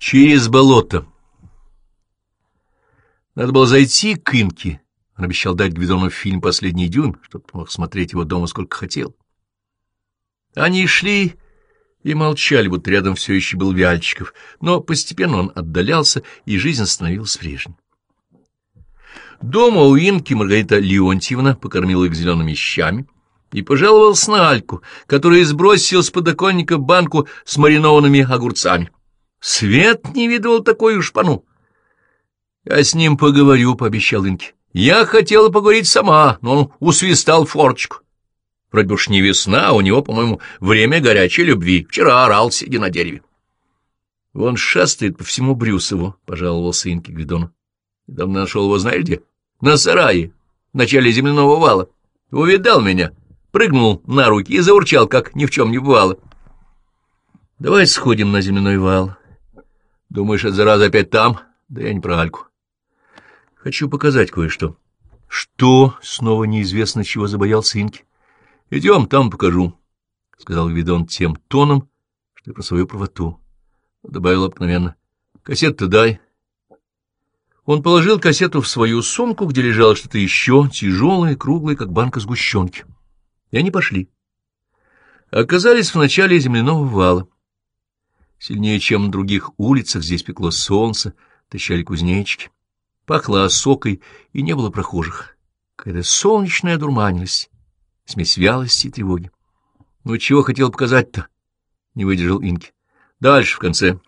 Через болото. Надо было зайти к Инке. Он обещал дать Гвидону фильм «Последний дюйм», чтобы мог смотреть его дома сколько хотел. Они шли и молчали, будто рядом все еще был Вяльчиков, но постепенно он отдалялся, и жизнь становилась прежней. Дома у Инки Маргарита Леонтьевна покормила их зелеными щами и пожаловалась на Альку, которая сбросила с подоконника банку с маринованными огурцами. Свет не видывал такой уж пану. — Я с ним поговорю, — пообещал Инки. — Я хотела поговорить сама, но он усвистал форчку. Вроде уж не весна, а у него, по-моему, время горячей любви. Вчера орал, сидя на дереве. — Он шастает по всему Брюсову, — пожаловался Инки Гвидону. — Давно нашел его, знаешь где? — На сарае, в начале земляного вала. Увидал меня, прыгнул на руки и заурчал, как ни в чем не бывало. — Давай сходим на земляной вал, Думаешь, эта зараза опять там? Да я не про Альку. Хочу показать кое-что. Что? Снова неизвестно, чего забоялся Инки. Идем, там покажу, — сказал Видон тем тоном, что и про свою правоту. Добавил обыкновенно. Кассету дай. Он положил кассету в свою сумку, где лежало что-то еще тяжелое, круглое, как банка сгущенки. И они пошли. Оказались в начале земляного вала. Сильнее, чем на других улицах, здесь пекло солнце, тащали кузнечики. Пахло осокой, и не было прохожих. Какая-то солнечная дурманилась, смесь вялости и тревоги. Ну, чего хотел показать-то? Не выдержал Инки. Дальше, в конце.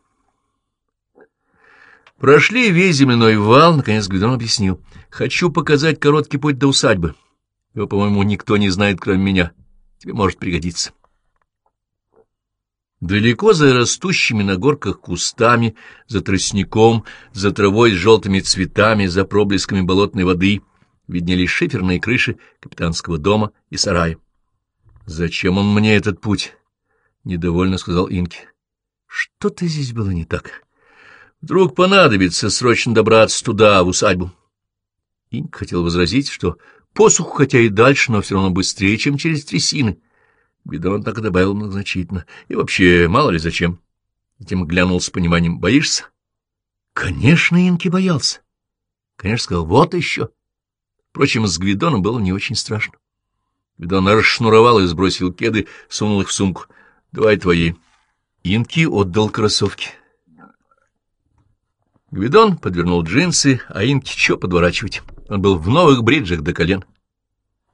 Прошли весь земляной вал, наконец Гвидон объяснил. Хочу показать короткий путь до усадьбы. Его, по-моему, никто не знает, кроме меня. Тебе может пригодиться. Далеко за растущими на горках кустами, за тростником, за травой с желтыми цветами, за проблесками болотной воды виднелись шиферные крыши капитанского дома и сарая. — Зачем он мне этот путь? — недовольно сказал Инки. — Что-то здесь было не так. Вдруг понадобится срочно добраться туда, в усадьбу. Инк хотел возразить, что посуху хотя и дальше, но все равно быстрее, чем через трясины. — Бедон так и добавил многозначительно. И вообще, мало ли зачем. Затем глянул с пониманием. Боишься? Конечно, Инки боялся. Конечно, сказал, вот еще. Впрочем, с Гвидоном было не очень страшно. Гвидон расшнуровал и сбросил кеды, сунул их в сумку. Давай твои. Инки отдал кроссовки. Гвидон подвернул джинсы, а Инки чё подворачивать? Он был в новых бриджах до колен.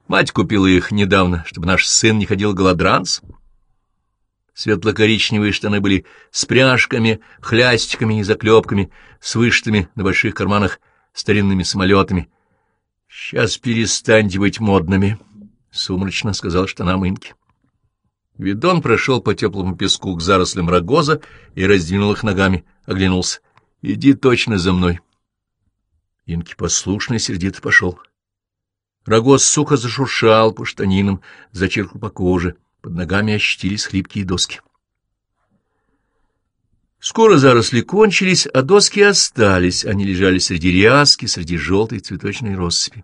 Мать купила их недавно, чтобы наш сын не ходил голодранц. Светло-коричневые штаны были с пряжками, хлястиками и заклепками, с вышитыми на больших карманах старинными самолетами. — Сейчас перестаньте быть модными, — сумрачно сказал штанам Инки. Видон прошел по теплому песку к зарослям рогоза и раздвинул их ногами, оглянулся. — Иди точно за мной. Инки послушно и сердито пошел. Рогоз сухо зашуршал по штанинам, зачеркнул по коже, под ногами ощутились хлипкие доски. Скоро заросли кончились, а доски остались, они лежали среди ряски, среди желтой цветочной россыпи.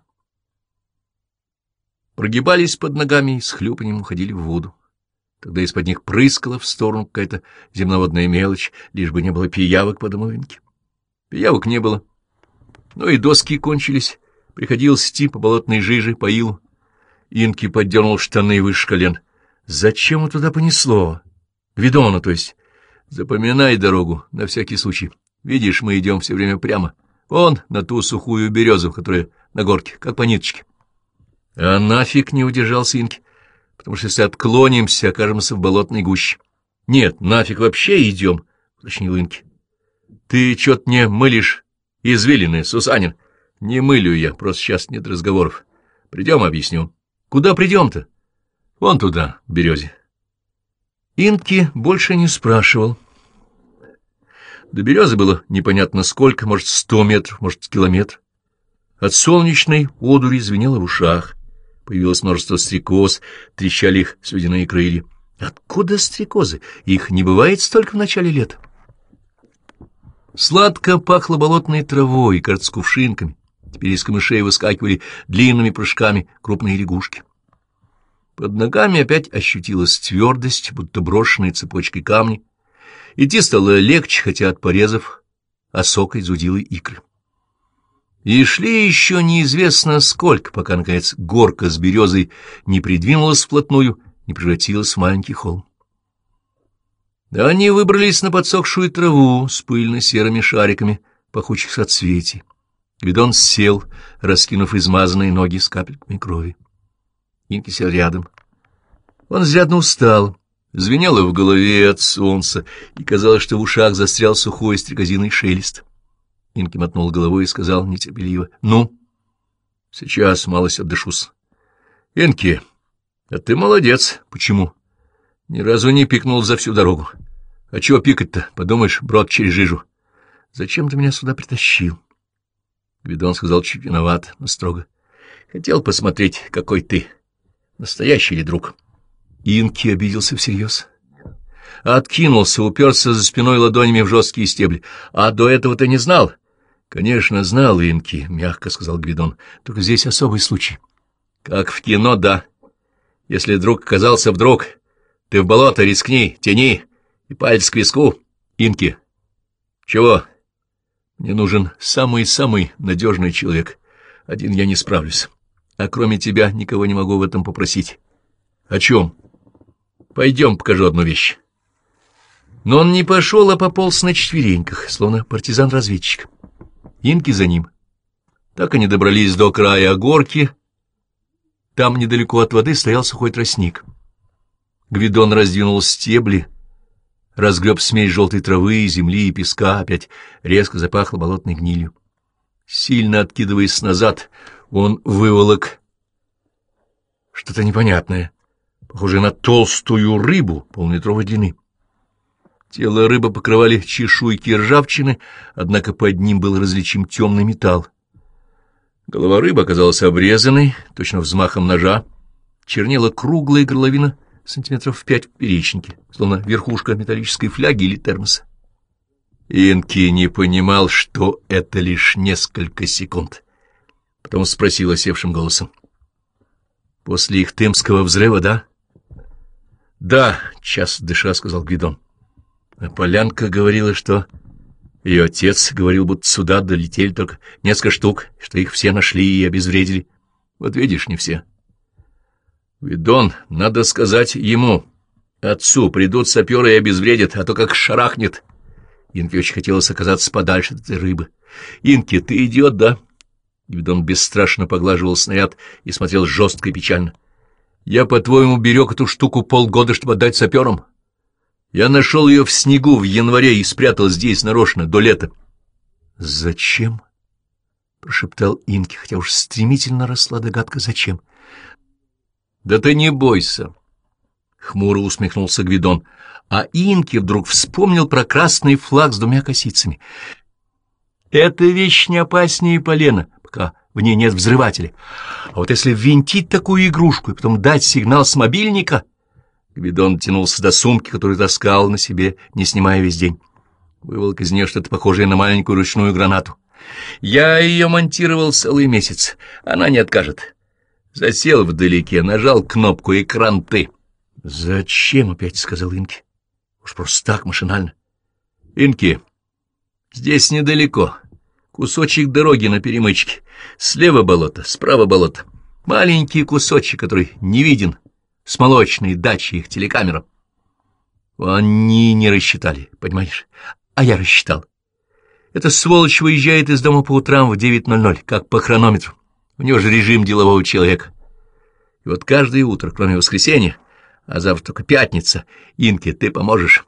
Прогибались под ногами и с хлюпанием уходили в воду. Тогда из-под них прыскала в сторону какая-то земноводная мелочь, лишь бы не было пиявок по домовинке. Пиявок не было. Ну и доски кончились, Приходилось идти по болотной жиже, по илу. Инки поддернул штаны выше колен. Зачем он туда понесло? Видона, то есть. Запоминай дорогу, на всякий случай. Видишь, мы идем все время прямо. Он на ту сухую березу, которая на горке, как по ниточке. А нафиг не удержался Инки, потому что если отклонимся, окажемся в болотной гуще. Нет, нафиг вообще идем, — уточнил Инки. Ты что-то не мылишь извилины, Сусанин. — не мылю я, просто сейчас нет разговоров. Придем, объясню. Куда придем-то? Вон туда, в березе. Инки больше не спрашивал. До березы было непонятно сколько, может, сто метров, может, километр. От солнечной одури звенело в ушах. Появилось множество стрекоз, трещали их слюдяные крылья. Откуда стрекозы? Их не бывает столько в начале лета. Сладко пахло болотной травой, кажется, кувшинками. Теперь из камышей выскакивали длинными прыжками крупные лягушки. Под ногами опять ощутилась твердость, будто брошенные цепочкой камни, Идти стало легче, хотя от порезов осокой зудило икры. И шли еще неизвестно сколько, пока, наконец, горка с березой не придвинулась вплотную, не превратилась в маленький холм. Они выбрались на подсохшую траву с пыльно-серыми шариками пахучих соцветий. Гвидон сел, раскинув измазанные ноги с капельками крови. Инки сел рядом. Он изрядно устал, звенело в голове от солнца, и казалось, что в ушах застрял сухой стрекозиный шелест. Инки мотнул головой и сказал нетерпеливо. — Ну? — Сейчас малость отдышусь. — Инки, а ты молодец. — Почему? — Ни разу не пикнул за всю дорогу. — А чего пикать-то? Подумаешь, брод через жижу. — Зачем ты меня сюда притащил? Гвидон сказал чуть виноват, но строго. — Хотел посмотреть, какой ты. Настоящий ли друг? Инки обиделся всерьез. Откинулся, уперся за спиной ладонями в жесткие стебли. — А до этого ты не знал? —— Конечно, знал Инки, — мягко сказал Гвидон. — Только здесь особый случай. — Как в кино, да. Если друг оказался вдруг, ты в болото рискни, тяни, и палец к виску. Инки. — Чего? — Мне нужен самый-самый надежный человек. Один я не справлюсь. А кроме тебя никого не могу в этом попросить. — О чем? — Пойдем, покажу одну вещь. Но он не пошел, а пополз на четвереньках, словно партизан-разведчик. Инки за ним. Так они добрались до края горки. Там недалеко от воды стоял сухой тростник. Гвидон раздвинул стебли, разгреб смесь желтой травы, земли и песка, опять резко запахло болотной гнилью. Сильно откидываясь назад, он выволок что-то непонятное, похожее на толстую рыбу полметровой длины. Тело рыбы покрывали чешуйки ржавчины, однако под ним был различим темный металл. Голова рыбы оказалась обрезанной, точно взмахом ножа. Чернела круглая горловина сантиметров в пять в перечнике, словно верхушка металлической фляги или термоса. Инки не понимал, что это лишь несколько секунд. Потом спросил осевшим голосом. — После их темского взрыва, да? — Да, — час дыша, — сказал Гвидон. А Полянка говорила, что ее отец говорил, будто сюда долетели только несколько штук, что их все нашли и обезвредили. Вот видишь, не все. Видон, надо сказать ему, отцу, придут саперы и обезвредят, а то как шарахнет. Инке очень хотелось оказаться подальше от этой рыбы. Инки, ты идиот, да? Гвидон бесстрашно поглаживал снаряд и смотрел жестко и печально. Я, по-твоему, берег эту штуку полгода, чтобы отдать саперам? Я нашел ее в снегу в январе и спрятал здесь нарочно до лета. — Зачем? — прошептал Инки, хотя уж стремительно росла догадка, зачем. — Да ты не бойся, — хмуро усмехнулся Гвидон. А Инки вдруг вспомнил про красный флаг с двумя косицами. — Это вещь не опаснее полена, пока в ней нет взрывателя. А вот если ввинтить такую игрушку и потом дать сигнал с мобильника... Гвидон тянулся до сумки, которую таскал на себе, не снимая весь день. Выволок из нее что-то похожее на маленькую ручную гранату. Я ее монтировал целый месяц. Она не откажет. Засел вдалеке, нажал кнопку «Экран ты». «Зачем?» — опять сказал Инки. Уж просто так, машинально. «Инки, здесь недалеко. Кусочек дороги на перемычке. Слева болото, справа болото. Маленький кусочек, который не виден» с молочной дачи их телекамерам. Они не рассчитали, понимаешь? А я рассчитал. Эта сволочь выезжает из дома по утрам в 9.00, как по хронометру. У него же режим делового человека. И вот каждое утро, кроме воскресенья, а завтра только пятница, Инке, ты поможешь.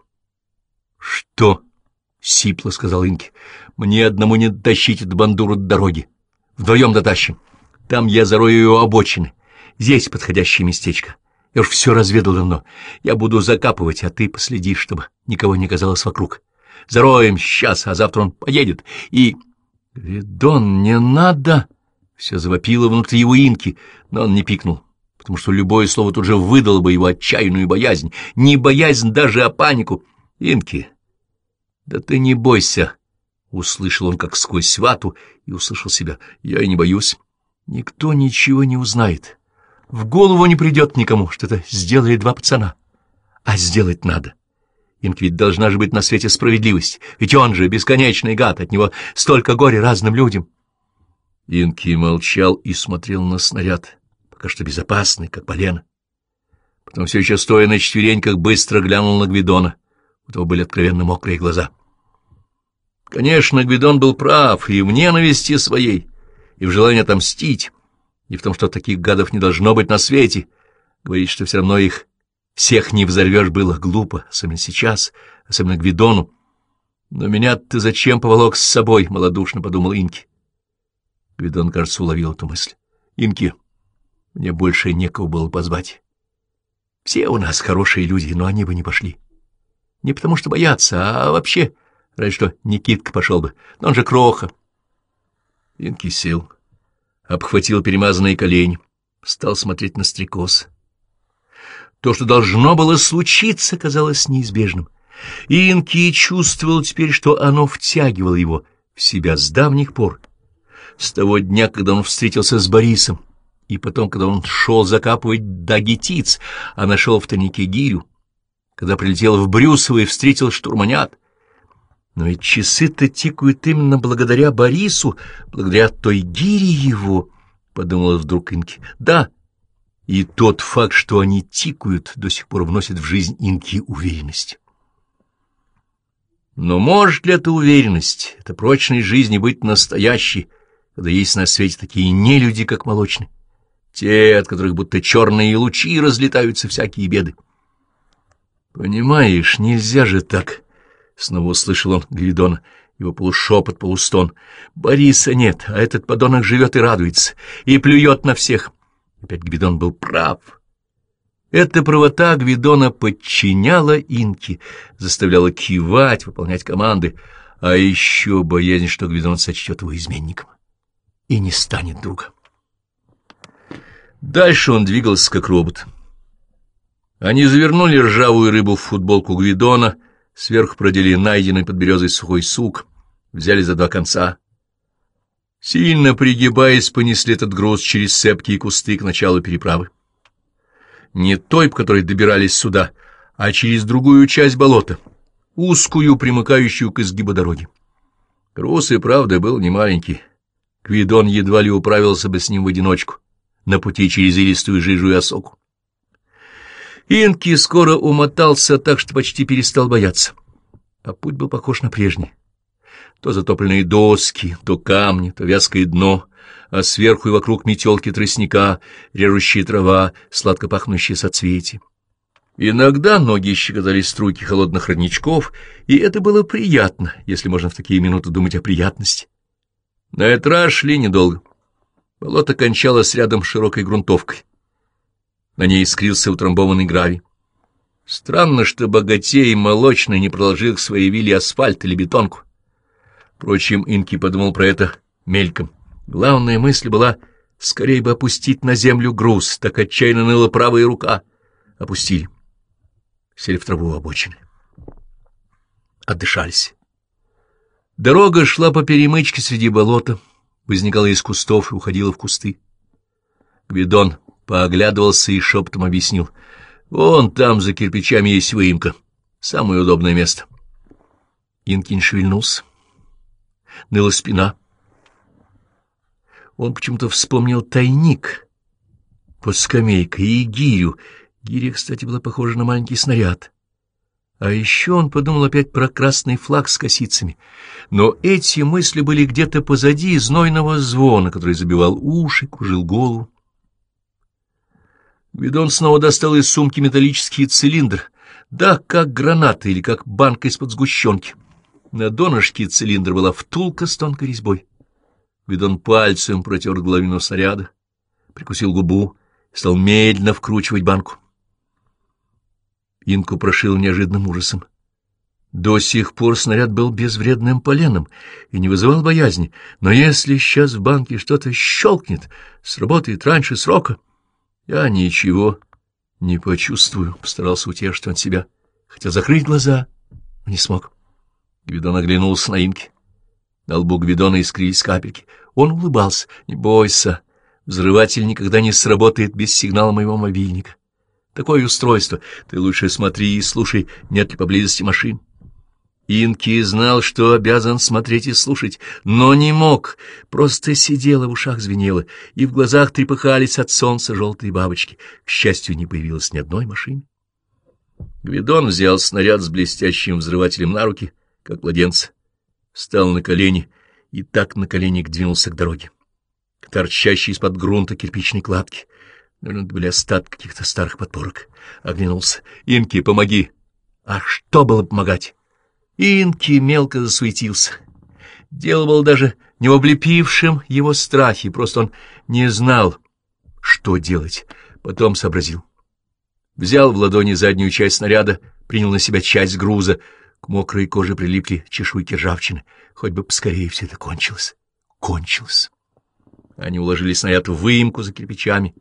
— Что? — сипло сказал Инке. — Мне одному не дотащить эту бандуру до дороги. Вдвоем дотащим. Там я зарою ее обочины. Здесь подходящее местечко. — я уж все разведал давно. Я буду закапывать, а ты последишь, чтобы никого не казалось вокруг. Зароем сейчас, а завтра он поедет, и... Видон, не надо! Все завопило внутри его инки, но он не пикнул, потому что любое слово тут же выдало бы его отчаянную боязнь. Не боязнь даже, а панику. Инки, да ты не бойся! Услышал он как сквозь вату и услышал себя. Я и не боюсь. Никто ничего не узнает. В голову не придет никому, что это сделали два пацана. А сделать надо. Инки ведь должна же быть на свете справедливость, ведь он же бесконечный гад, от него столько горя разным людям. Инки молчал и смотрел на снаряд, пока что безопасный, как полено. Потом все еще стоя на четвереньках, быстро глянул на Гвидона. У того были откровенно мокрые глаза. Конечно, Гвидон был прав и в ненависти своей, и в желании отомстить, и в том, что таких гадов не должно быть на свете. Говорить, что все равно их всех не взорвешь, было глупо, особенно сейчас, особенно Гвидону. Но меня ты зачем поволок с собой, — малодушно подумал Инки. Гвидон, кажется, уловил эту мысль. Инки, мне больше некого было позвать. Все у нас хорошие люди, но они бы не пошли. Не потому что боятся, а вообще, разве что Никитка пошел бы, но он же кроха. Инки сел, обхватил перемазанные колени, стал смотреть на стрекоз. То, что должно было случиться, казалось неизбежным. Инки чувствовал теперь, что оно втягивало его в себя с давних пор, с того дня, когда он встретился с Борисом, и потом, когда он шел закапывать дагетиц, а нашел в тайнике гирю, когда прилетел в Брюсово и встретил штурманят. Но ведь часы-то тикают именно благодаря Борису, благодаря той гире его, — подумала вдруг Инки. Да, — и тот факт, что они тикают, до сих пор вносит в жизнь инки уверенность. Но может ли эта уверенность, эта прочность жизни быть настоящей, когда есть на свете такие нелюди, как молочные? Те, от которых будто черные лучи разлетаются всякие беды. «Понимаешь, нельзя же так!» — снова услышал он Гвидона, его полушепот, полустон. «Бориса нет, а этот подонок живет и радуется, и плюет на всех». Опять Гвидон был прав. Эта правота Гвидона подчиняла Инки, заставляла кивать, выполнять команды, а еще боязнь, что Гвидон сочтет его изменником и не станет другом. Дальше он двигался как робот. Они завернули ржавую рыбу в футболку Гвидона, сверху продели найденный под березой сухой сук, взяли за два конца — Сильно пригибаясь, понесли этот груз через цепкие кусты к началу переправы. Не той, по которой добирались сюда, а через другую часть болота, узкую, примыкающую к изгибу дороги. Груз и правда был немаленький. Квидон едва ли управился бы с ним в одиночку, на пути через илистую жижу и осоку. Инки скоро умотался так, что почти перестал бояться, а путь был похож на прежний то затопленные доски, то камни, то вязкое дно, а сверху и вокруг метелки тростника, режущие трава, сладко пахнущие соцветия. Иногда ноги щекотали струйки холодных родничков, и это было приятно, если можно в такие минуты думать о приятности. На раз шли недолго. Болото кончалось рядом с широкой грунтовкой. На ней искрился утрамбованный гравий. Странно, что богатей молочный не проложил к своей вилле асфальт или бетонку. Впрочем, Инки подумал про это мельком. Главная мысль была скорее бы опустить на землю груз, так отчаянно ныла правая рука. Опустили. Сели в траву обочины. Отдышались. Дорога шла по перемычке среди болота, возникала из кустов и уходила в кусты. Гвидон пооглядывался и шепотом объяснил. «Вон там за кирпичами есть выемка. Самое удобное место». Инкин шевельнулся ныла спина. Он почему-то вспомнил тайник под скамейкой и гирю. Гиря, кстати, была похожа на маленький снаряд. А еще он подумал опять про красный флаг с косицами. Но эти мысли были где-то позади знойного звона, который забивал уши, кружил голову. Гвидон снова достал из сумки металлический цилиндр. Да, как граната или как банка из-под сгущенки. На донышке цилиндра была втулка с тонкой резьбой. Видон пальцем протер головину снаряда, прикусил губу стал медленно вкручивать банку. Инку прошил неожиданным ужасом. До сих пор снаряд был безвредным поленом и не вызывал боязни, но если сейчас в банке что-то щелкнет, сработает раньше срока, я ничего не почувствую, — постарался утешить он себя, хотя закрыть глаза не смог. Гвидон оглянулся на Инки. На лбу Гвидона искрились капельки. Он улыбался. «Не бойся, взрыватель никогда не сработает без сигнала моего мобильника. такое устройство. Ты лучше смотри и слушай, нет ли поблизости машин. Инки знал, что обязан смотреть и слушать, но не мог, просто сидела, в ушах звенело, и в глазах трепыхались от солнца желтые бабочки. К счастью, не появилось ни одной машины. Гвидон взял снаряд с блестящим взрывателем на руки, как младенца, встал на колени и так на коленник двинулся к дороге, к торчащей из-под грунта кирпичной кладки. Наверное, это были остатки каких-то старых подпорок. Оглянулся. «Инки, помоги!» «А что было помогать?» Инки мелко засуетился. Дело было даже не в облепившем его страхе, просто он не знал, что делать. Потом сообразил. Взял в ладони заднюю часть снаряда, принял на себя часть груза. К мокрой коже прилипли чешуйки ржавчины. Хоть бы поскорее все это кончилось. Кончилось. Они уложили снаряд в выемку за кирпичами.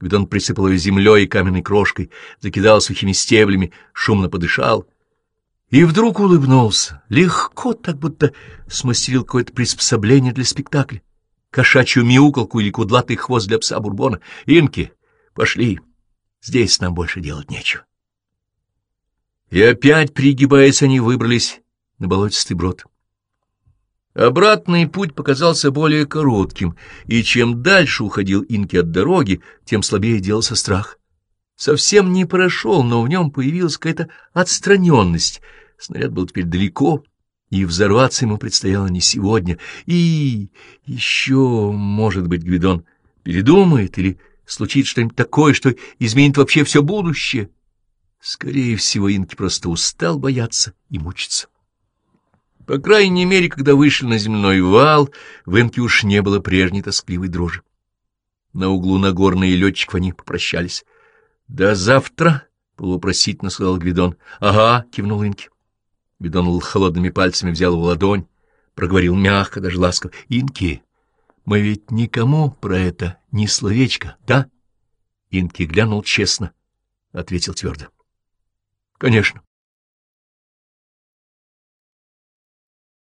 Гвидон присыпал ее землей и каменной крошкой, закидал сухими стеблями, шумно подышал — и вдруг улыбнулся, легко, так будто смастерил какое-то приспособление для спектакля, кошачью мяукалку или кудлатый хвост для пса Бурбона. Инки, пошли, здесь нам больше делать нечего. И опять, пригибаясь, они выбрались на болотистый брод. Обратный путь показался более коротким, и чем дальше уходил Инки от дороги, тем слабее делался страх. Совсем не прошел, но в нем появилась какая-то отстраненность — Снаряд был теперь далеко, и взорваться ему предстояло не сегодня. И еще, может быть, Гвидон передумает или случится что-нибудь такое, что изменит вообще все будущее. Скорее всего, Инки просто устал бояться и мучиться. По крайней мере, когда вышли на земной вал, в Инке уж не было прежней тоскливой дрожи. На углу Нагорный и летчиков они попрощались. — До завтра, — полупросительно сказал Гвидон. — Ага, — кивнул Инки. Бидон холодными пальцами взял его ладонь, проговорил мягко, даже ласково. — Инки, мы ведь никому про это ни словечко, да? Инки глянул честно, ответил твердо. — Конечно.